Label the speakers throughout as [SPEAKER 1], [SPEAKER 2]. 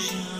[SPEAKER 1] illusion.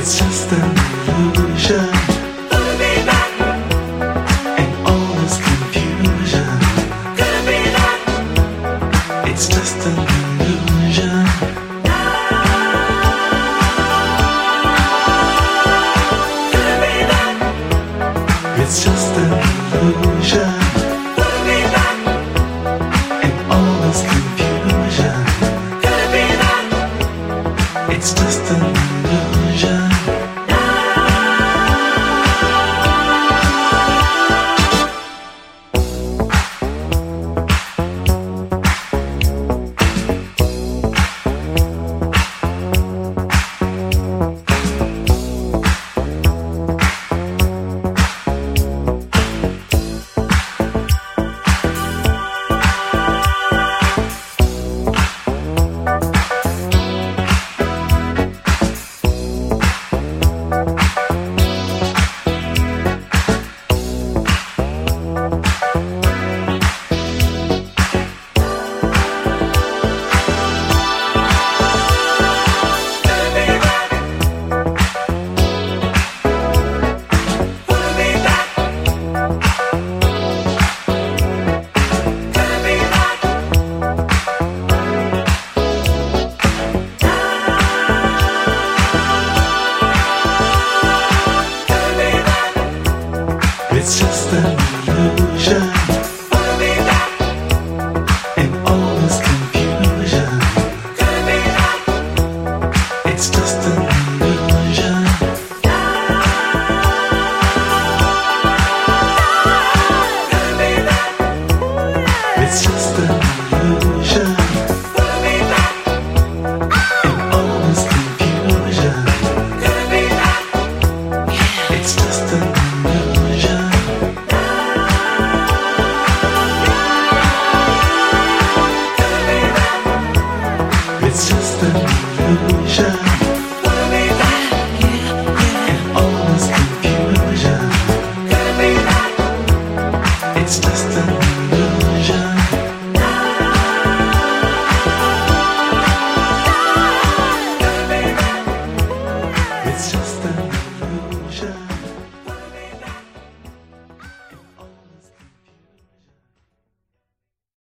[SPEAKER 2] It's just an illusion.
[SPEAKER 1] Gonna be.
[SPEAKER 2] And all this confusion.
[SPEAKER 1] Gonna be.
[SPEAKER 2] It's just an illusion. Gonna be. It's just an illusion.